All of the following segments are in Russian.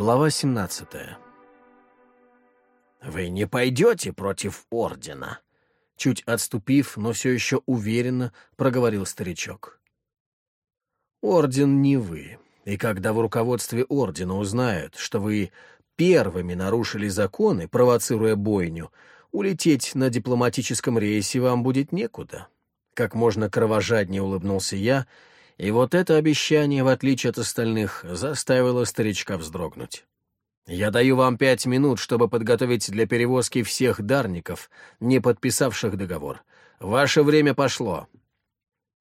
Глава 17 «Вы не пойдете против ордена?» Чуть отступив, но все еще уверенно проговорил старичок. «Орден не вы, и когда в руководстве ордена узнают, что вы первыми нарушили законы, провоцируя бойню, улететь на дипломатическом рейсе вам будет некуда». Как можно кровожаднее улыбнулся я, и вот это обещание, в отличие от остальных, заставило старичка вздрогнуть. Я даю вам пять минут, чтобы подготовить для перевозки всех дарников, не подписавших договор. Ваше время пошло.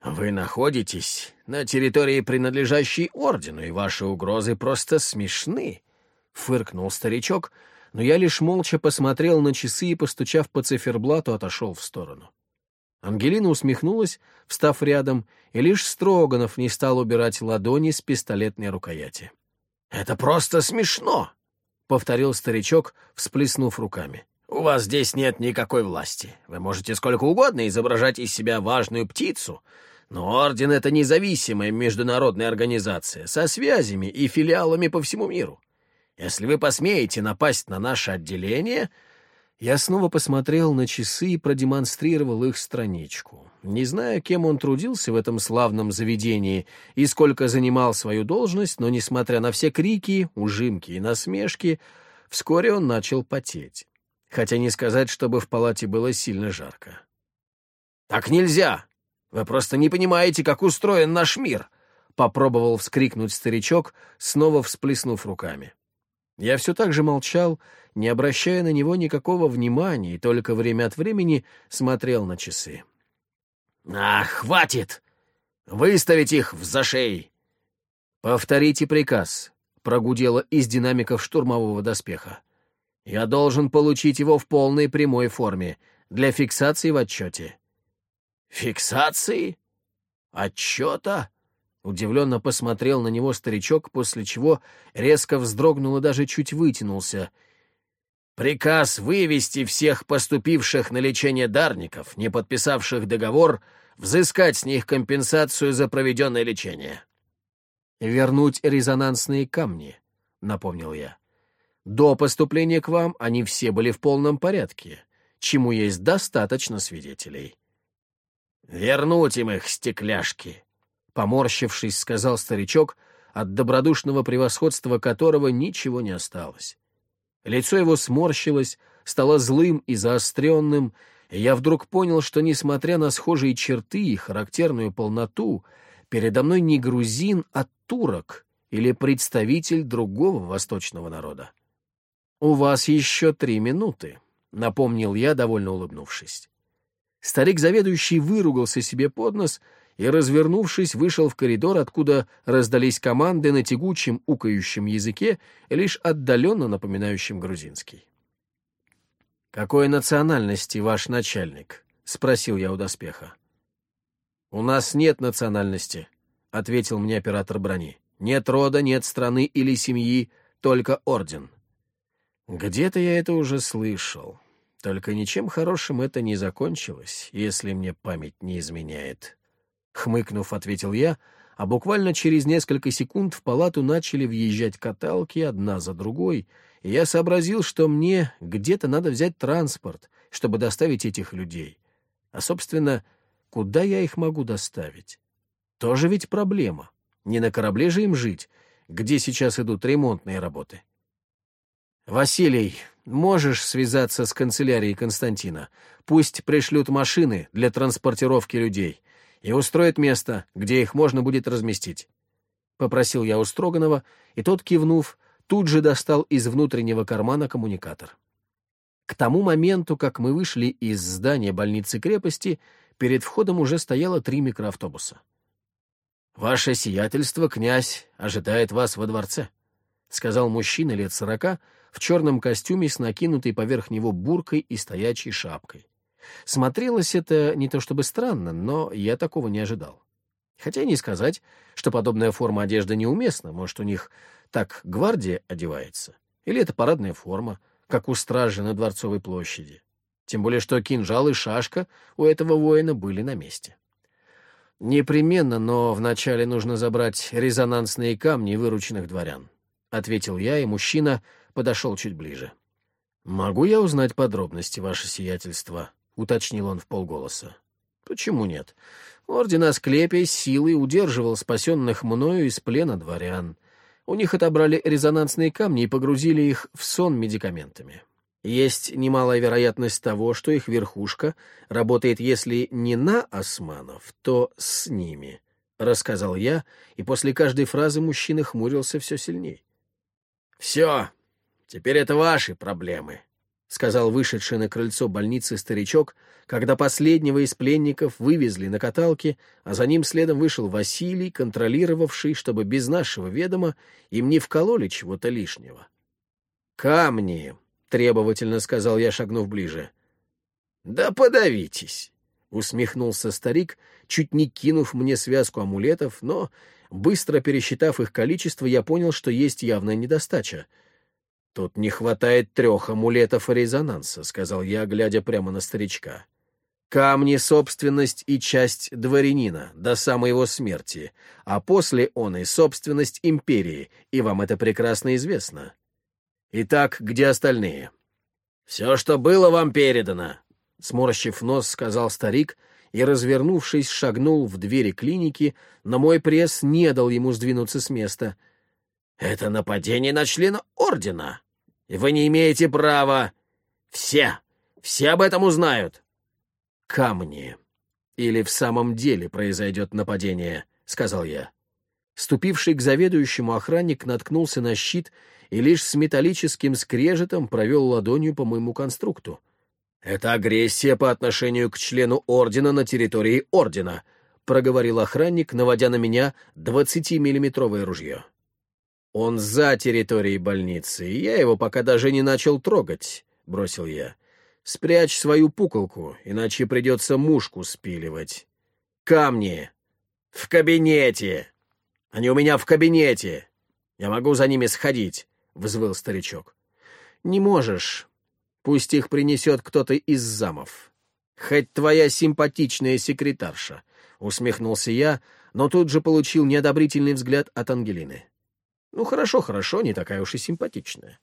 Вы находитесь на территории, принадлежащей ордену, и ваши угрозы просто смешны, — фыркнул старичок, но я лишь молча посмотрел на часы и, постучав по циферблату, отошел в сторону. Ангелина усмехнулась, встав рядом, и лишь Строганов не стал убирать ладони с пистолетной рукояти. «Это просто смешно!» повторил старичок, всплеснув руками. «У вас здесь нет никакой власти. Вы можете сколько угодно изображать из себя важную птицу, но Орден — это независимая международная организация со связями и филиалами по всему миру. Если вы посмеете напасть на наше отделение, я снова посмотрел на часы и продемонстрировал их страничку. Не зная, кем он трудился в этом славном заведении и сколько занимал свою должность, но, несмотря на все крики, ужимки и насмешки, вскоре он начал потеть. Хотя не сказать, чтобы в палате было сильно жарко. «Так нельзя! Вы просто не понимаете, как устроен наш мир!» — попробовал вскрикнуть старичок, снова всплеснув руками. Я все так же молчал, не обращая на него никакого внимания, и только время от времени смотрел на часы. «А, хватит! Выставить их в зашей!» «Повторите приказ», — прогудело из динамиков штурмового доспеха. «Я должен получить его в полной прямой форме, для фиксации в отчете». «Фиксации? Отчета?» Удивленно посмотрел на него старичок, после чего резко вздрогнул и даже чуть вытянулся. «Приказ вывести всех поступивших на лечение дарников, не подписавших договор, взыскать с них компенсацию за проведенное лечение». «Вернуть резонансные камни», — напомнил я. «До поступления к вам они все были в полном порядке, чему есть достаточно свидетелей». «Вернуть им их стекляшки», Поморщившись, сказал старичок, от добродушного превосходства которого ничего не осталось. Лицо его сморщилось, стало злым и заостренным, и я вдруг понял, что, несмотря на схожие черты и характерную полноту, передо мной не грузин, а турок или представитель другого восточного народа. «У вас еще три минуты», — напомнил я, довольно улыбнувшись. Старик-заведующий выругался себе под нос — и, развернувшись, вышел в коридор, откуда раздались команды на тягучем укающем языке, лишь отдаленно напоминающем грузинский. «Какой национальности ваш начальник?» — спросил я у доспеха. «У нас нет национальности», — ответил мне оператор брони. «Нет рода, нет страны или семьи, только орден». Где-то я это уже слышал. Только ничем хорошим это не закончилось, если мне память не изменяет. Хмыкнув, ответил я, а буквально через несколько секунд в палату начали въезжать каталки одна за другой, и я сообразил, что мне где-то надо взять транспорт, чтобы доставить этих людей. А, собственно, куда я их могу доставить? Тоже ведь проблема. Не на корабле же им жить, где сейчас идут ремонтные работы. «Василий, можешь связаться с канцелярией Константина? Пусть пришлют машины для транспортировки людей и устроит место, где их можно будет разместить. Попросил я у Строганова, и тот, кивнув, тут же достал из внутреннего кармана коммуникатор. К тому моменту, как мы вышли из здания больницы крепости, перед входом уже стояло три микроавтобуса. «Ваше сиятельство, князь, ожидает вас во дворце», — сказал мужчина лет сорока в черном костюме с накинутой поверх него буркой и стоячей шапкой. Смотрелось это не то чтобы странно, но я такого не ожидал. Хотя не сказать, что подобная форма одежды неуместна. Может, у них так гвардия одевается? Или это парадная форма, как у стражи на Дворцовой площади? Тем более, что кинжал и шашка у этого воина были на месте. Непременно, но вначале нужно забрать резонансные камни вырученных дворян. — ответил я, и мужчина подошел чуть ближе. «Могу я узнать подробности, ваше сиятельство?» — уточнил он в полголоса. «Почему нет? Орден Асклепия силой удерживал спасенных мною из плена дворян. У них отобрали резонансные камни и погрузили их в сон медикаментами. Есть немалая вероятность того, что их верхушка работает, если не на османов, то с ними», — рассказал я, и после каждой фразы мужчина хмурился все сильней. «Все, теперь это ваши проблемы», — сказал вышедший на крыльцо больницы старичок, когда последнего из пленников вывезли на каталке, а за ним следом вышел Василий, контролировавший, чтобы без нашего ведома им не вкололи чего-то лишнего. «Камни», — требовательно сказал я, шагнув ближе. «Да подавитесь», — усмехнулся старик, чуть не кинув мне связку амулетов, но, быстро пересчитав их количество, я понял, что есть явная недостача — «Тут не хватает трех амулетов резонанса», — сказал я, глядя прямо на старичка. «Камни — собственность и часть дворянина до самой его смерти, а после он и собственность империи, и вам это прекрасно известно. Итак, где остальные?» «Все, что было, вам передано», — сморщив нос, сказал старик, и, развернувшись, шагнул в двери клиники, но мой пресс не дал ему сдвинуться с места — это нападение на члена Ордена, вы не имеете права. Все, все об этом узнают. Камни. Или в самом деле произойдет нападение, — сказал я. Ступивший к заведующему охранник наткнулся на щит и лишь с металлическим скрежетом провел ладонью по моему конструкту. «Это агрессия по отношению к члену Ордена на территории Ордена», — проговорил охранник, наводя на меня двадцатимиллиметровое ружье. «Он за территорией больницы, и я его пока даже не начал трогать», — бросил я. «Спрячь свою пуколку, иначе придется мушку спиливать. Камни! В кабинете! Они у меня в кабинете! Я могу за ними сходить», — взвыл старичок. «Не можешь. Пусть их принесет кто-то из замов. Хоть твоя симпатичная секретарша», — усмехнулся я, но тут же получил неодобрительный взгляд от Ангелины. Ну, хорошо, хорошо, не такая уж и симпатичная.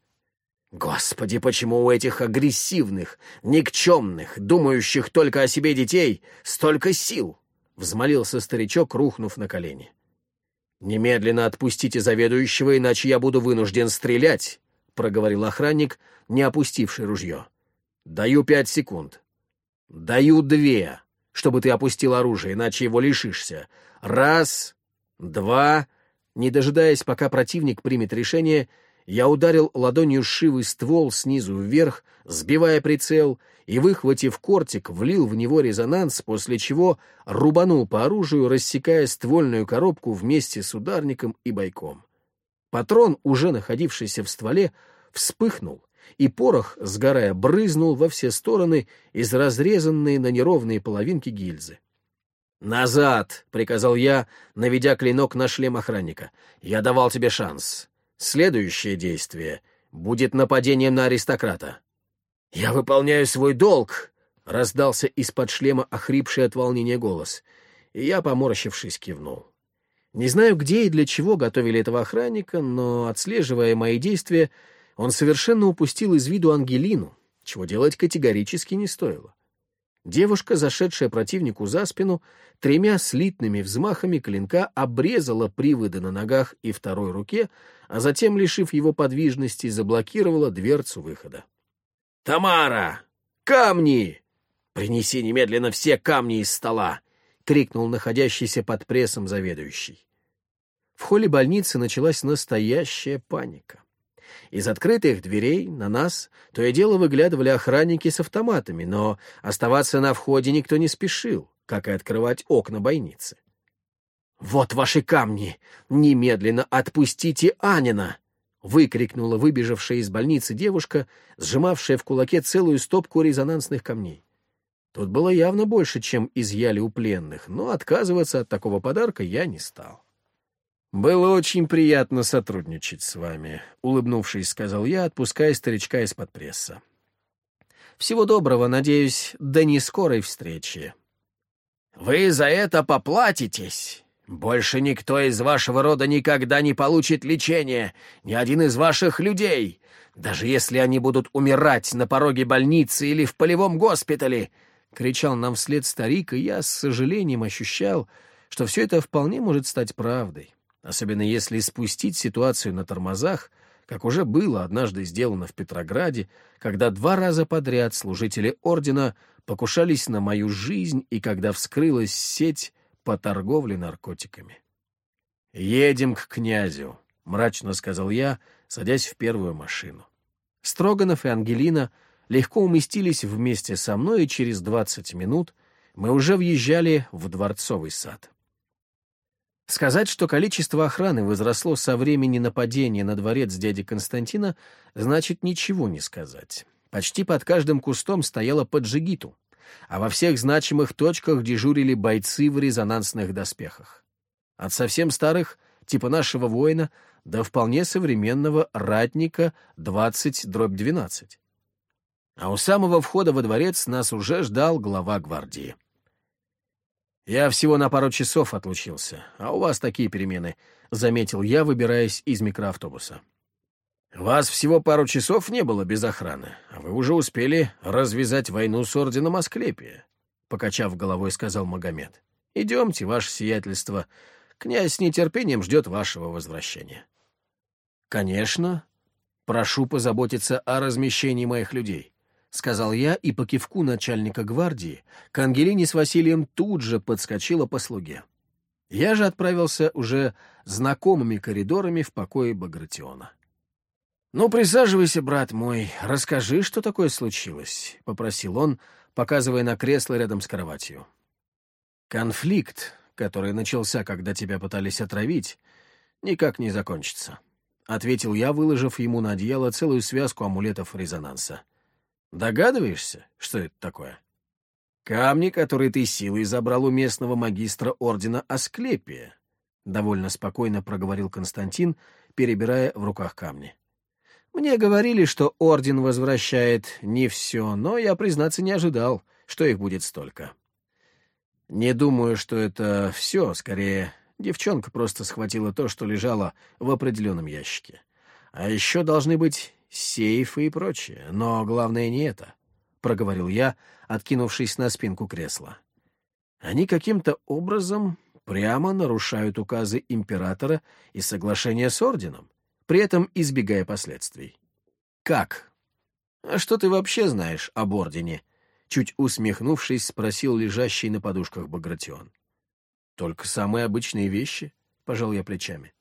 Господи, почему у этих агрессивных, никчемных, думающих только о себе детей столько сил? Взмолился старичок, рухнув на колени. «Немедленно отпустите заведующего, иначе я буду вынужден стрелять», — проговорил охранник, не опустивший ружье. «Даю пять секунд». «Даю две, чтобы ты опустил оружие, иначе его лишишься. Раз, два, не дожидаясь, пока противник примет решение, я ударил ладонью шивый ствол снизу вверх, сбивая прицел, и, выхватив кортик, влил в него резонанс, после чего рубанул по оружию, рассекая ствольную коробку вместе с ударником и бойком. Патрон, уже находившийся в стволе, вспыхнул, и порох, сгорая, брызнул во все стороны из разрезанной на неровные половинки гильзы. «Назад!» — приказал я, наведя клинок на шлем охранника. «Я давал тебе шанс. Следующее действие будет нападением на аристократа». «Я выполняю свой долг!» — раздался из-под шлема охрипший от волнения голос, и я, поморщившись, кивнул. Не знаю, где и для чего готовили этого охранника, но, отслеживая мои действия, он совершенно упустил из виду Ангелину, чего делать категорически не стоило. Девушка, зашедшая противнику за спину, тремя слитными взмахами клинка обрезала приводы на ногах и второй руке, а затем, лишив его подвижности, заблокировала дверцу выхода. «Тамара! Камни! Принеси немедленно все камни из стола!» — крикнул находящийся под прессом заведующий. В холле больницы началась настоящая паника. Из открытых дверей на нас то и дело выглядывали охранники с автоматами, но оставаться на входе никто не спешил, как и открывать окна бойницы. «Вот ваши камни! Немедленно отпустите Анина!» — выкрикнула выбежавшая из больницы девушка, сжимавшая в кулаке целую стопку резонансных камней. Тут было явно больше, чем изъяли у пленных, но отказываться от такого подарка я не стал. «Было очень приятно сотрудничать с вами», — улыбнувшись, сказал я, отпуская старичка из-под пресса. «Всего доброго, надеюсь, до нескорой встречи». «Вы за это поплатитесь!» Больше никто из вашего рода никогда не получит лечения, ни один из ваших людей, даже если они будут умирать на пороге больницы или в полевом госпитале!» — кричал нам вслед старик, и я с сожалением ощущал, что все это вполне может стать правдой, особенно если спустить ситуацию на тормозах, как уже было однажды сделано в Петрограде, когда два раза подряд служители ордена покушались на мою жизнь и когда вскрылась сеть по торговле наркотиками. «Едем к князю», — мрачно сказал я, садясь в первую машину. Строганов и Ангелина легко уместились вместе со мной, и через двадцать минут мы уже въезжали в Дворцовый сад. Сказать, что количество охраны возросло со времени нападения на дворец дяди Константина, значит ничего не сказать. Почти под каждым кустом стояла поджигиту а во всех значимых точках дежурили бойцы в резонансных доспехах. От совсем старых, типа нашего воина, до вполне современного ратника 20-12. А у самого входа во дворец нас уже ждал глава гвардии. «Я всего на пару часов отлучился, а у вас такие перемены», — заметил я, выбираясь из микроавтобуса. Вас всего пару часов не было без охраны, а вы уже успели развязать войну с орденом Асклепия, — покачав головой, сказал Магомед. — Идемте, ваше сиятельство. Князь с нетерпением ждет вашего возвращения. — Конечно. Прошу позаботиться о размещении моих людей, — сказал я, и по кивку начальника гвардии к Ангелине с Василием тут же подскочила по слуге. Я же отправился уже знакомыми коридорами в покое Багратиона. «Ну, присаживайся, брат мой, расскажи, что такое случилось», — попросил он, показывая на кресло рядом с кроватью. «Конфликт, который начался, когда тебя пытались отравить, никак не закончится», — ответил я, выложив ему на одеяло целую связку амулетов резонанса. «Догадываешься, что это такое?» «Камни, которые ты силой забрал у местного магистра ордена Асклепия», — довольно спокойно проговорил Константин, перебирая в руках камни. Мне говорили, что орден возвращает не все, но я, признаться, не ожидал, что их будет столько. Не думаю, что это все, скорее, девчонка просто схватила то, что лежало в определенном ящике. А еще должны быть сейфы и прочее, но главное не это, — проговорил я, откинувшись на спинку кресла. Они каким-то образом прямо нарушают указы императора и соглашение с орденом при этом избегая последствий. «Как? А что ты вообще знаешь об Ордене?» Чуть усмехнувшись, спросил лежащий на подушках Багратион. «Только самые обычные вещи», — пожал я плечами.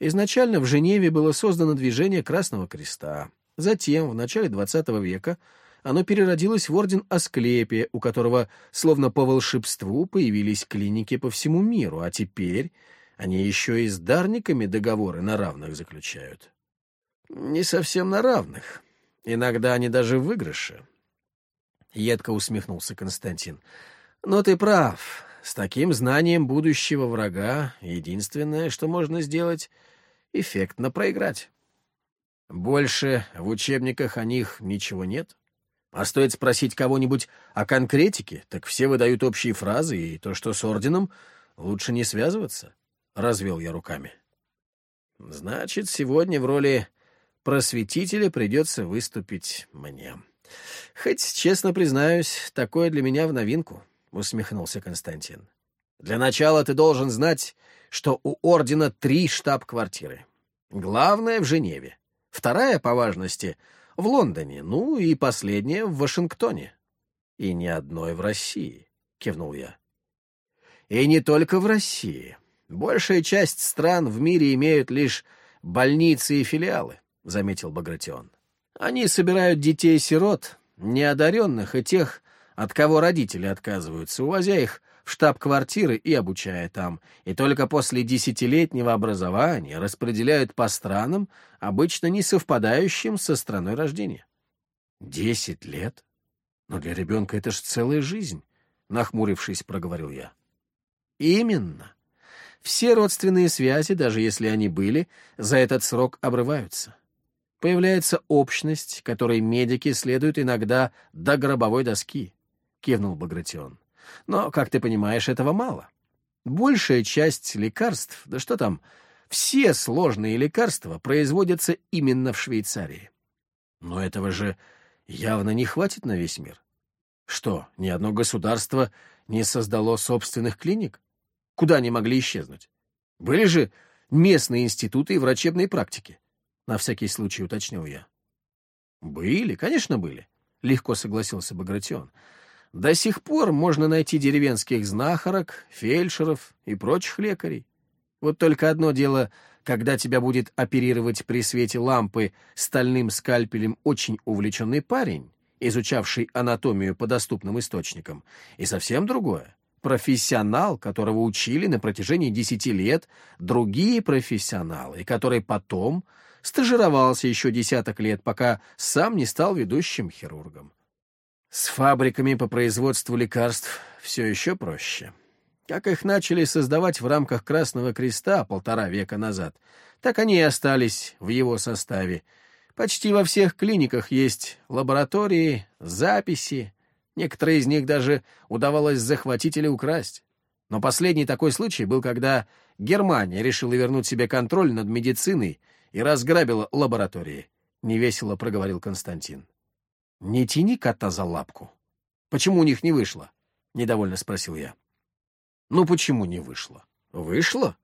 Изначально в Женеве было создано движение Красного Креста. Затем, в начале XX века, оно переродилось в орден Асклепия, у которого, словно по волшебству, появились клиники по всему миру, а теперь они еще и с дарниками договоры на равных заключают. Не совсем на равных. Иногда они даже в выигрыше. Едко усмехнулся Константин. Но ты прав. С таким знанием будущего врага единственное, что можно сделать, эффектно проиграть. Больше в учебниках о них ничего нет. А стоит спросить кого-нибудь о конкретике, так все выдают общие фразы, и то, что с орденом, лучше не связываться. — развел я руками. «Значит, сегодня в роли просветителя придется выступить мне. Хоть, честно признаюсь, такое для меня в новинку», — усмехнулся Константин. «Для начала ты должен знать, что у Ордена три штаб-квартиры. Главная в Женеве, вторая по важности — в Лондоне, ну и последняя — в Вашингтоне. И ни одной в России», — кивнул я. «И не только в России». Большая часть стран в мире имеют лишь больницы и филиалы, — заметил Багратион. Они собирают детей-сирот, неодаренных и тех, от кого родители отказываются, увозя их в штаб-квартиры и обучая там, и только после десятилетнего образования распределяют по странам, обычно не совпадающим со страной рождения. «Десять лет? Но для ребенка это ж целая жизнь», — нахмурившись, проговорил я. «Именно. Все родственные связи, даже если они были, за этот срок обрываются. Появляется общность, которой медики следуют иногда до гробовой доски, — кивнул Багратион. Но, как ты понимаешь, этого мало. Большая часть лекарств, да что там, все сложные лекарства производятся именно в Швейцарии. Но этого же явно не хватит на весь мир. Что, ни одно государство не создало собственных клиник? Куда они могли исчезнуть? Были же местные институты и врачебные практики. На всякий случай уточнил я. Были, конечно, были, легко согласился Багратион. До сих пор можно найти деревенских знахарок, фельдшеров и прочих лекарей. Вот только одно дело, когда тебя будет оперировать при свете лампы стальным скальпелем очень увлеченный парень, изучавший анатомию по доступным источникам, и совсем другое — профессионал, которого учили на протяжении десяти лет другие профессионалы, и который потом стажировался еще десяток лет, пока сам не стал ведущим хирургом. С фабриками по производству лекарств все еще проще. Как их начали создавать в рамках Красного Креста полтора века назад, так они и остались в его составе. Почти во всех клиниках есть лаборатории, записи, некоторые из них даже удавалось захватить или украсть. Но последний такой случай был, когда Германия решила вернуть себе контроль над медициной и разграбила лаборатории, — невесело проговорил Константин. — Не тяни кота за лапку. Почему у них не вышло? — недовольно спросил я. — Ну почему не вышло? — Вышло.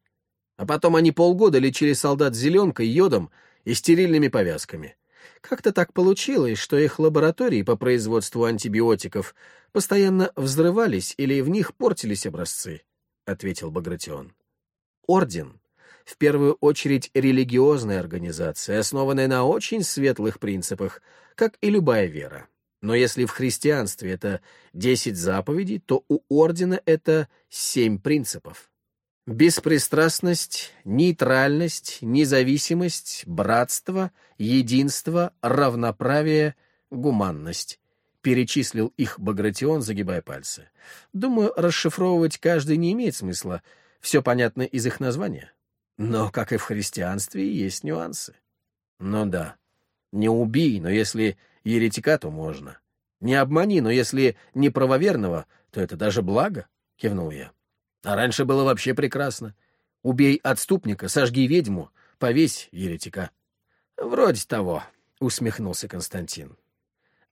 А потом они полгода лечили солдат зеленкой, йодом и стерильными повязками. Как-то так получилось, что их лаборатории по производству антибиотиков постоянно взрывались или в них портились образцы, — ответил Багратион. Орден в первую очередь религиозная организация, основанная на очень светлых принципах, как и любая вера. Но если в христианстве это десять заповедей, то у ордена это семь принципов. Беспристрастность, нейтральность, независимость, братство, единство, равноправие, гуманность. Перечислил их Багратион, загибая пальцы. Думаю, расшифровывать каждый не имеет смысла. Все понятно из их названия. Но, как и в христианстве, есть нюансы. Ну да, не убий, но если еретика, то можно. Не обмани, но если не правоверного, то это даже благо, — кивнул я. А раньше было вообще прекрасно. Убей отступника, сожги ведьму, повесь еретика. Вроде того, — усмехнулся Константин.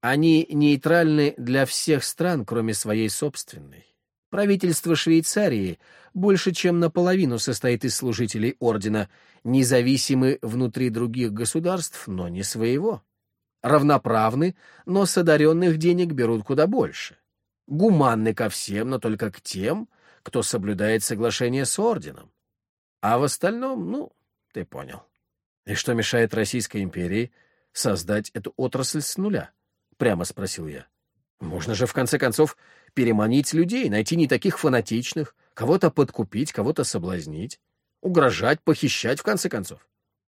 Они нейтральны для всех стран, кроме своей собственной. Правительство Швейцарии больше чем наполовину состоит из служителей ордена, независимы внутри других государств, но не своего. Равноправны, но с одаренных денег берут куда больше. Гуманны ко всем, но только к тем, кто соблюдает соглашение с орденом. А в остальном, ну, ты понял. И что мешает Российской империи создать эту отрасль с нуля? Прямо спросил я. Можно же, в конце концов, переманить людей, найти не таких фанатичных, кого-то подкупить, кого-то соблазнить, угрожать, похищать, в конце концов.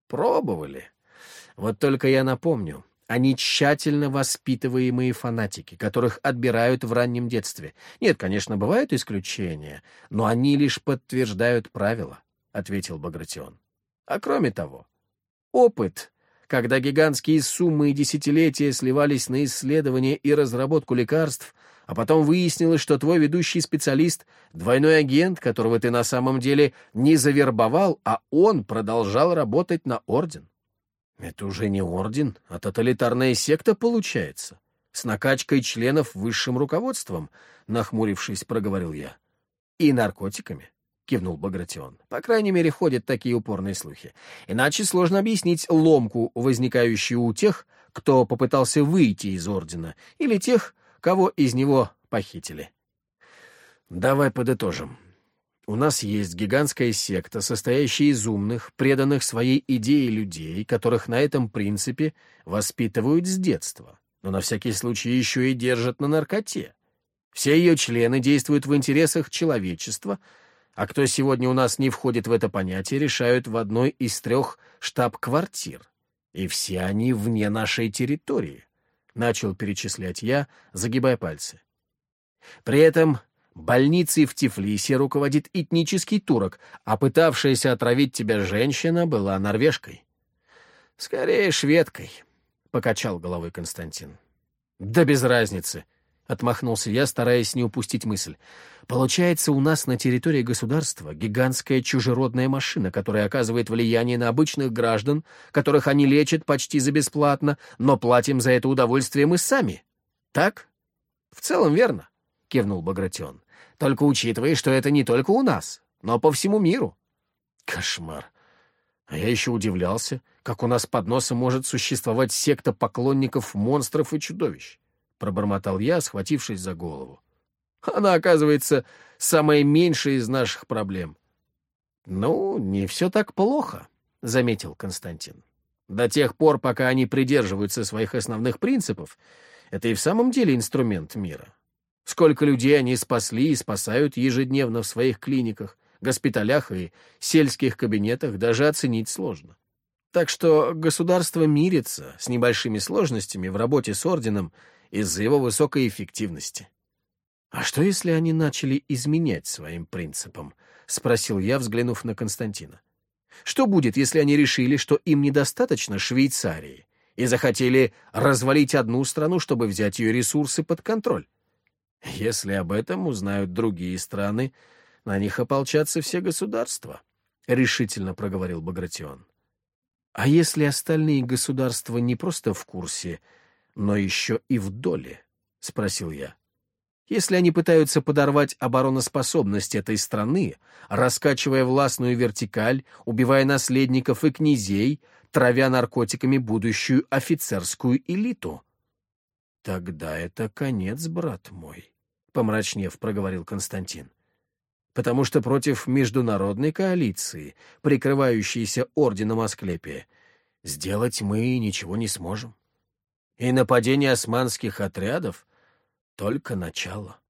Пробовали. Вот только я напомню, они тщательно воспитываемые фанатики, которых отбирают в раннем детстве. Нет, конечно, бывают исключения, но они лишь подтверждают правила, — ответил Багратион. А кроме того, опыт когда гигантские суммы и десятилетия сливались на исследование и разработку лекарств, а потом выяснилось, что твой ведущий специалист — двойной агент, которого ты на самом деле не завербовал, а он продолжал работать на орден. Это уже не орден, а тоталитарная секта получается, с накачкой членов высшим руководством, нахмурившись, проговорил я. И наркотиками. — кивнул Багратион. «По крайней мере, ходят такие упорные слухи. Иначе сложно объяснить ломку, возникающую у тех, кто попытался выйти из Ордена, или тех, кого из него похитили. Давай подытожим. У нас есть гигантская секта, состоящая из умных, преданных своей идее людей, которых на этом принципе воспитывают с детства, но на всякий случай еще и держат на наркоте. Все ее члены действуют в интересах человечества — а кто сегодня у нас не входит в это понятие, решают в одной из трех штаб-квартир. И все они вне нашей территории, — начал перечислять я, загибая пальцы. При этом больницей в Тифлисе руководит этнический турок, а пытавшаяся отравить тебя женщина была норвежкой. — Скорее, шведкой, — покачал головой Константин. — Да без разницы, — отмахнулся я, стараясь не упустить мысль. Получается, у нас на территории государства гигантская чужеродная машина, которая оказывает влияние на обычных граждан, которых они лечат почти за бесплатно, но платим за это удовольствие мы сами. Так? В целом верно, — кивнул Багратион. Только учитывая, что это не только у нас, но по всему миру. Кошмар. А я еще удивлялся, как у нас под носом может существовать секта поклонников монстров и чудовищ. Пробормотал я, схватившись за голову. Она, оказывается, самая меньшая из наших проблем. «Ну, не все так плохо», — заметил Константин. «До тех пор, пока они придерживаются своих основных принципов, это и в самом деле инструмент мира. Сколько людей они спасли и спасают ежедневно в своих клиниках, госпиталях и сельских кабинетах, даже оценить сложно. Так что государство мирится с небольшими сложностями в работе с орденом из-за его высокой эффективности. «А что, если они начали изменять своим принципам?» — спросил я, взглянув на Константина. «Что будет, если они решили, что им недостаточно Швейцарии, и захотели развалить одну страну, чтобы взять ее ресурсы под контроль? Если об этом узнают другие страны, на них ополчатся все государства», — решительно проговорил Багратион. «А если остальные государства не просто в курсе, но еще и в доле?» — спросил я. Если они пытаются подорвать обороноспособность этой страны, раскачивая властную вертикаль, убивая наследников и князей, травя наркотиками будущую офицерскую элиту. «Тогда это конец, брат мой», — помрачнев проговорил Константин. «Потому что против международной коалиции, прикрывающейся орденом Асклепия, сделать мы ничего не сможем. И нападение османских отрядов — только начало.